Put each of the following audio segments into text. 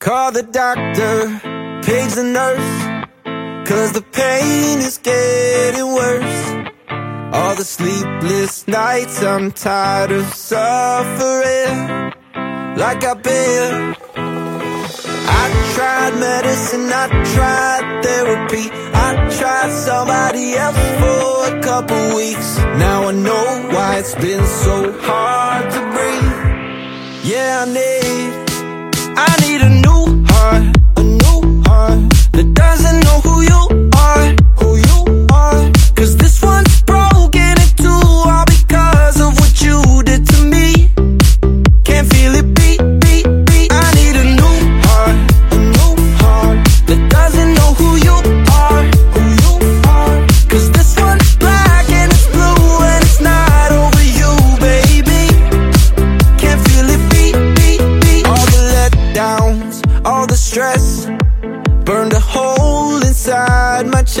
Call the doctor, page the nurse, cause the pain is getting worse. All the sleepless nights, I'm tired of suffering like I've been. I tried medicine, I tried therapy, I tried somebody else for a couple weeks. Now I know why it's been so hard to breathe. Yeah, I need,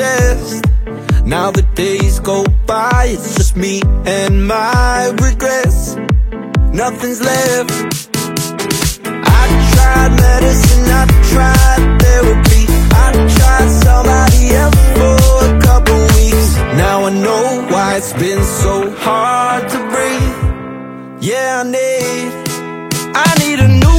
chest. Now the days go by, it's just me and my regrets. Nothing's left. I tried medicine, I tried therapy, I tried somebody else for a couple weeks. Now I know why it's been so hard to breathe. Yeah, I need, I need a new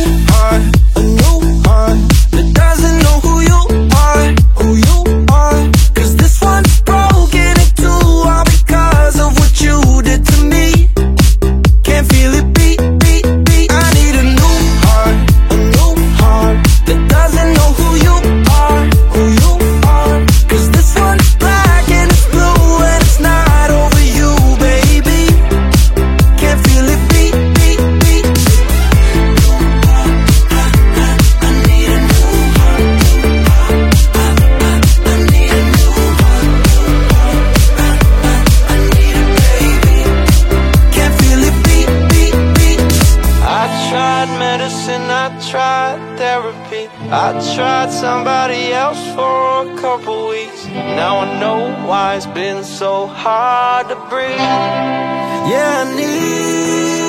tried therapy. I tried somebody else for a couple weeks. Now I know why it's been so hard to breathe. Yeah, I need